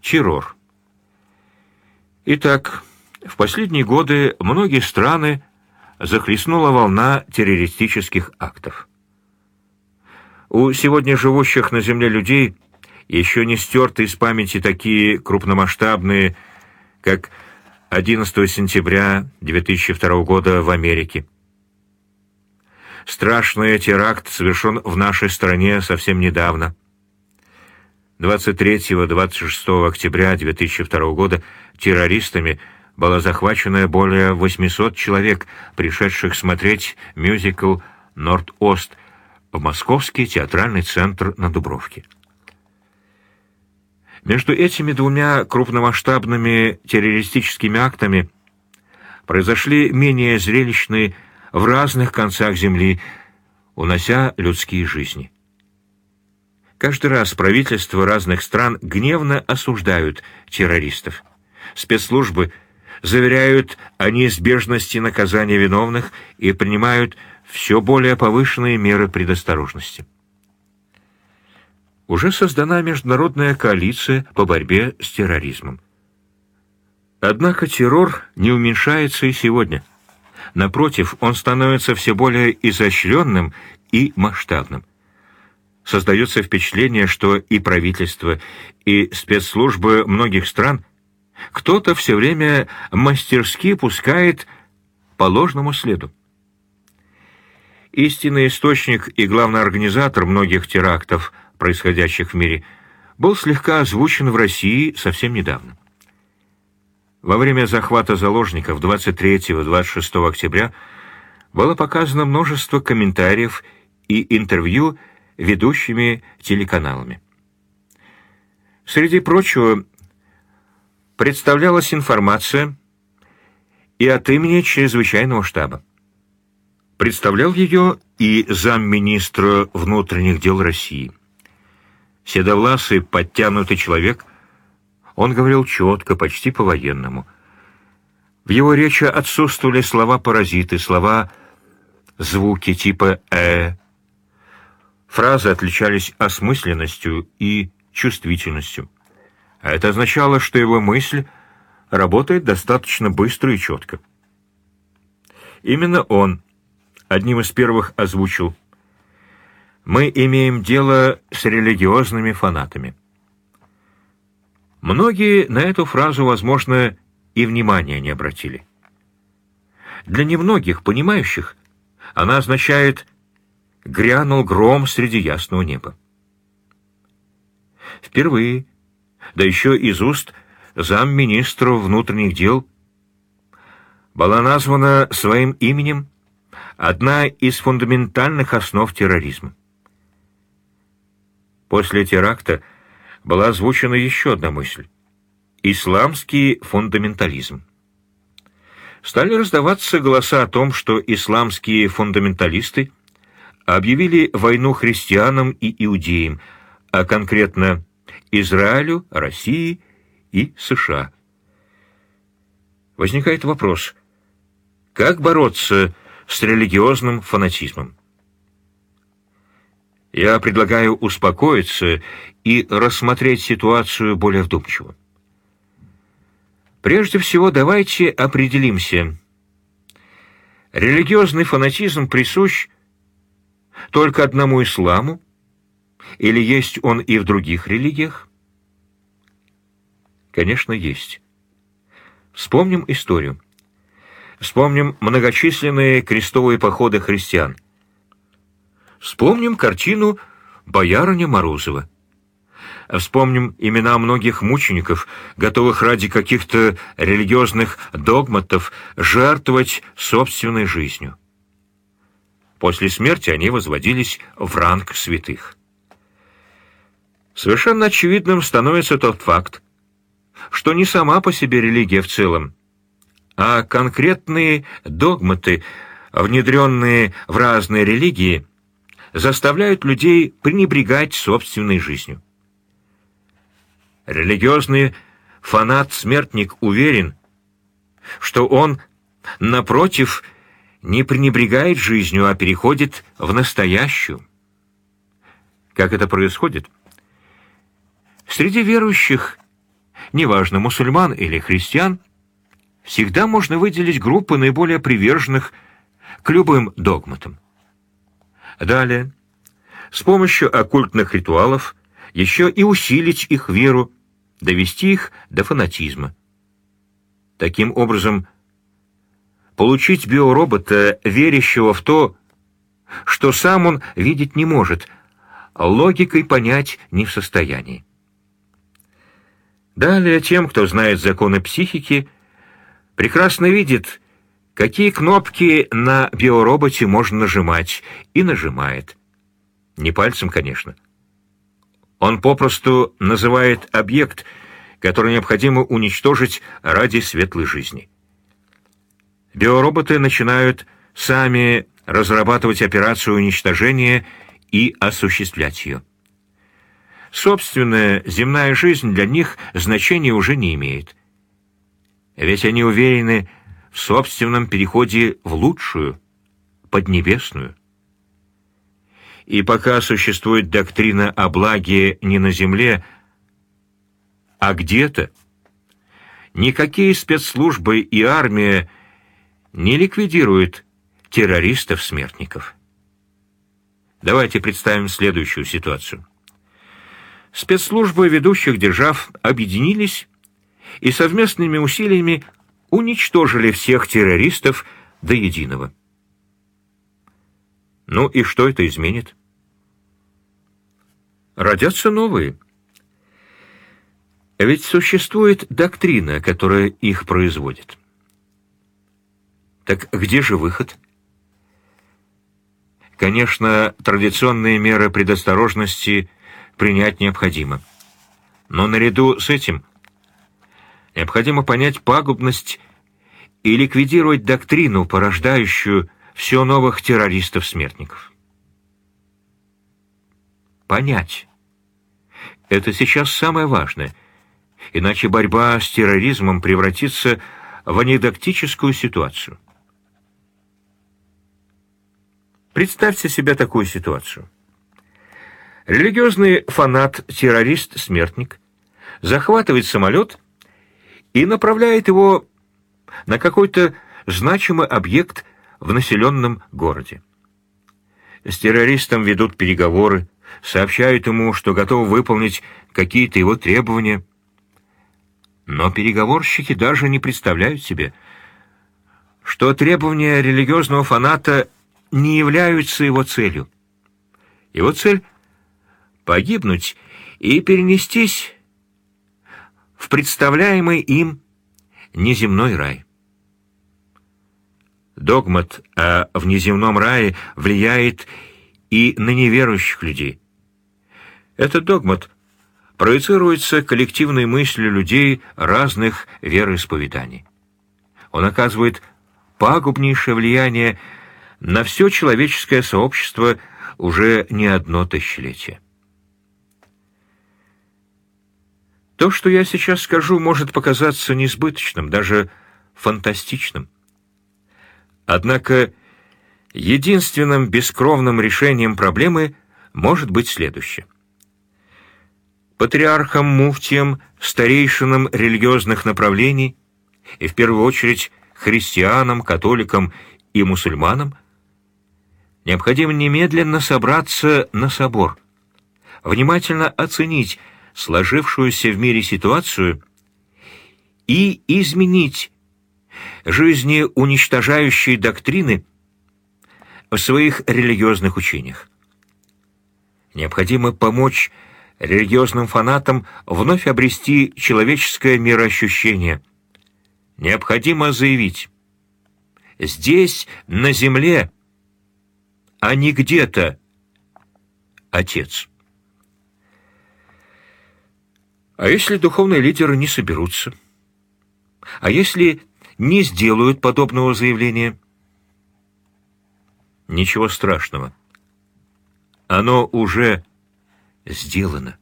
Террор. Итак, в последние годы многие страны захлестнула волна террористических актов. У сегодня живущих на Земле людей еще не стерты из памяти такие крупномасштабные, как 11 сентября 2002 года в Америке. Страшный теракт совершен в нашей стране совсем недавно. 23-26 октября 2002 года террористами было захвачено более 800 человек, пришедших смотреть мюзикл «Норд-Ост» в Московский театральный центр на Дубровке. Между этими двумя крупномасштабными террористическими актами произошли менее зрелищные в разных концах Земли, унося людские жизни. Каждый раз правительства разных стран гневно осуждают террористов. Спецслужбы заверяют о неизбежности наказания виновных и принимают все более повышенные меры предосторожности. Уже создана международная коалиция по борьбе с терроризмом. Однако террор не уменьшается и сегодня. Напротив, он становится все более изощренным и масштабным. Создается впечатление, что и правительство, и спецслужбы многих стран кто-то все время мастерски пускает по ложному следу. Истинный источник и главный организатор многих терактов, происходящих в мире, был слегка озвучен в России совсем недавно. Во время захвата заложников 23-26 октября было показано множество комментариев и интервью ведущими телеканалами. Среди прочего, представлялась информация и от имени чрезвычайного штаба. Представлял ее и замминистра внутренних дел России. Седовласый, подтянутый человек, он говорил четко, почти по-военному. В его речи отсутствовали слова-паразиты, слова звуки типа «э». Фразы отличались осмысленностью и чувствительностью. А это означало, что его мысль работает достаточно быстро и четко. Именно он одним из первых озвучил «Мы имеем дело с религиозными фанатами». Многие на эту фразу, возможно, и внимания не обратили. Для немногих понимающих она означает «грянул гром среди ясного неба». Впервые, да еще из уст замминистра внутренних дел, была названа своим именем одна из фундаментальных основ терроризма. После теракта была озвучена еще одна мысль — исламский фундаментализм. Стали раздаваться голоса о том, что исламские фундаменталисты объявили войну христианам и иудеям, а конкретно Израилю, России и США. Возникает вопрос, как бороться с религиозным фанатизмом. Я предлагаю успокоиться и рассмотреть ситуацию более вдумчиво. Прежде всего, давайте определимся. Религиозный фанатизм присущ только одному исламу, или есть он и в других религиях? Конечно, есть. Вспомним историю. Вспомним многочисленные крестовые походы христиан. Вспомним картину «Боярыня Морозова». Вспомним имена многих мучеников, готовых ради каких-то религиозных догматов жертвовать собственной жизнью. После смерти они возводились в ранг святых. Совершенно очевидным становится тот факт, что не сама по себе религия в целом, а конкретные догматы, внедренные в разные религии, заставляют людей пренебрегать собственной жизнью. Религиозный фанат-смертник уверен, что он, напротив, не пренебрегает жизнью, а переходит в настоящую. Как это происходит? Среди верующих неважно, мусульман или христиан, всегда можно выделить группы наиболее приверженных к любым догматам. Далее, с помощью оккультных ритуалов еще и усилить их веру, довести их до фанатизма. Таким образом, получить биоробота, верящего в то, что сам он видеть не может, логикой понять не в состоянии. Далее тем, кто знает законы психики, прекрасно видит, какие кнопки на биороботе можно нажимать, и нажимает. Не пальцем, конечно. Он попросту называет объект, который необходимо уничтожить ради светлой жизни. Биороботы начинают сами разрабатывать операцию уничтожения и осуществлять ее. Собственная земная жизнь для них значения уже не имеет. Ведь они уверены в собственном переходе в лучшую, поднебесную. И пока существует доктрина о благе не на земле, а где-то, никакие спецслужбы и армия не ликвидируют террористов-смертников. Давайте представим следующую ситуацию. Спецслужбы ведущих держав объединились и совместными усилиями уничтожили всех террористов до единого. Ну и что это изменит? Родятся новые. Ведь существует доктрина, которая их производит. Так где же выход? Конечно, традиционные меры предосторожности принять необходимо. Но наряду с этим необходимо понять пагубность и ликвидировать доктрину, порождающую все новых террористов-смертников. Понять. Это сейчас самое важное, иначе борьба с терроризмом превратится в анекдотическую ситуацию. Представьте себе такую ситуацию. Религиозный фанат-террорист-смертник захватывает самолет и направляет его на какой-то значимый объект в населенном городе. С террористом ведут переговоры, сообщают ему, что готовы выполнить какие-то его требования. Но переговорщики даже не представляют себе, что требования религиозного фаната не являются его целью. Его цель — погибнуть и перенестись в представляемый им неземной рай. Догмат о внеземном рае влияет и на неверующих людей. Этот догмат проецируется коллективной мыслью людей разных вероисповеданий. Он оказывает пагубнейшее влияние на все человеческое сообщество уже не одно тысячелетие. То, что я сейчас скажу, может показаться несбыточным, даже фантастичным. Однако единственным бескровным решением проблемы может быть следующее. Патриархам, муфтиям, старейшинам религиозных направлений и, в первую очередь, христианам, католикам и мусульманам необходимо немедленно собраться на собор, внимательно оценить сложившуюся в мире ситуацию и изменить жизни уничтожающие доктрины в своих религиозных учениях. Необходимо помочь религиозным фанатам вновь обрести человеческое мироощущение. Необходимо заявить, здесь, на земле, а не где-то Отец. А если духовные лидеры не соберутся? А если не сделают подобного заявления? Ничего страшного. Оно уже сделано.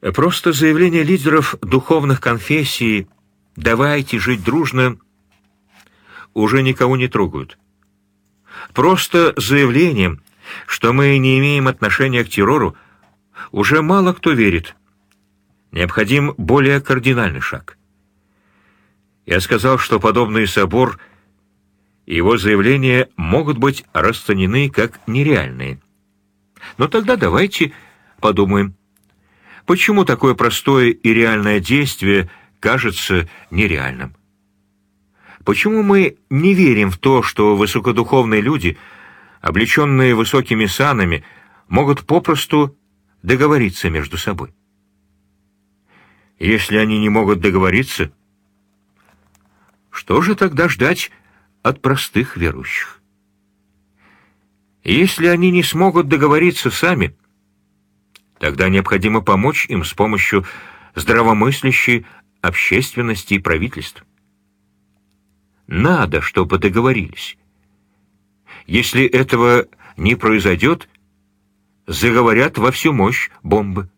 Просто заявление лидеров духовных конфессий «давайте жить дружно» уже никого не трогают. Просто заявлением, что мы не имеем отношения к террору, уже мало кто верит. Необходим более кардинальный шаг. Я сказал, что подобный собор и его заявления могут быть расценены как нереальные. Но тогда давайте подумаем, почему такое простое и реальное действие кажется нереальным? Почему мы не верим в то, что высокодуховные люди, облеченные высокими санами, могут попросту договориться между собой? Если они не могут договориться, что же тогда ждать от простых верующих? Если они не смогут договориться сами, тогда необходимо помочь им с помощью здравомыслящей общественности и правительств. Надо, чтобы договорились. Если этого не произойдет, заговорят во всю мощь бомбы.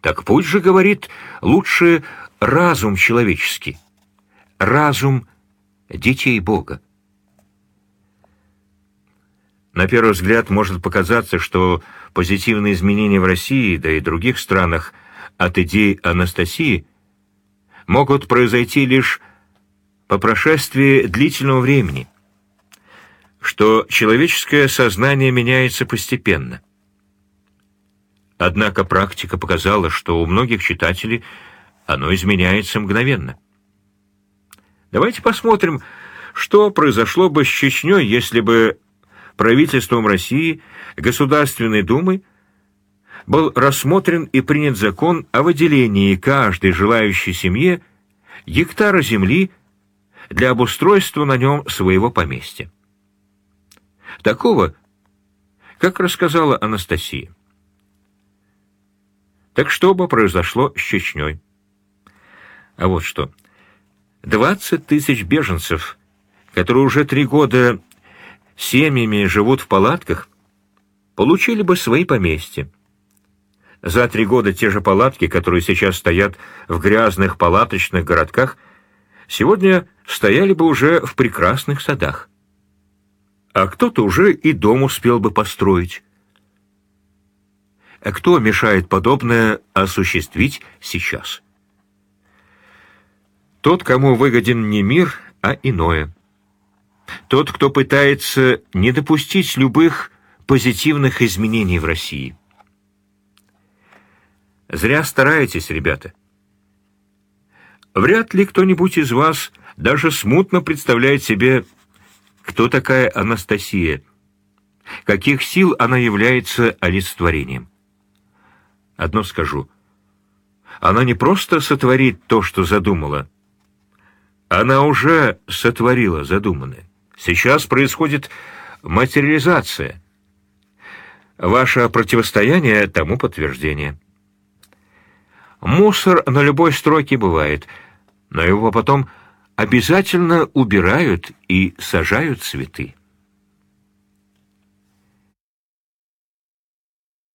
Так пусть же, говорит, лучше разум человеческий, разум детей Бога. На первый взгляд может показаться, что позитивные изменения в России, да и других странах от идей Анастасии могут произойти лишь по прошествии длительного времени, что человеческое сознание меняется постепенно. Однако практика показала, что у многих читателей оно изменяется мгновенно. Давайте посмотрим, что произошло бы с Чечней, если бы правительством России, Государственной Думой, был рассмотрен и принят закон о выделении каждой желающей семье гектара земли для обустройства на нем своего поместья. Такого, как рассказала Анастасия. Так что бы произошло с Чечней? А вот что. Двадцать тысяч беженцев, которые уже три года семьями живут в палатках, получили бы свои поместья. За три года те же палатки, которые сейчас стоят в грязных палаточных городках, сегодня стояли бы уже в прекрасных садах. А кто-то уже и дом успел бы построить. А кто мешает подобное осуществить сейчас? Тот, кому выгоден не мир, а иное. Тот, кто пытается не допустить любых позитивных изменений в России. Зря стараетесь, ребята. Вряд ли кто-нибудь из вас даже смутно представляет себе, кто такая Анастасия, каких сил она является олицетворением. Одно скажу. Она не просто сотворит то, что задумала. Она уже сотворила задуманное. Сейчас происходит материализация. Ваше противостояние тому подтверждение. Мусор на любой стройке бывает, но его потом обязательно убирают и сажают цветы.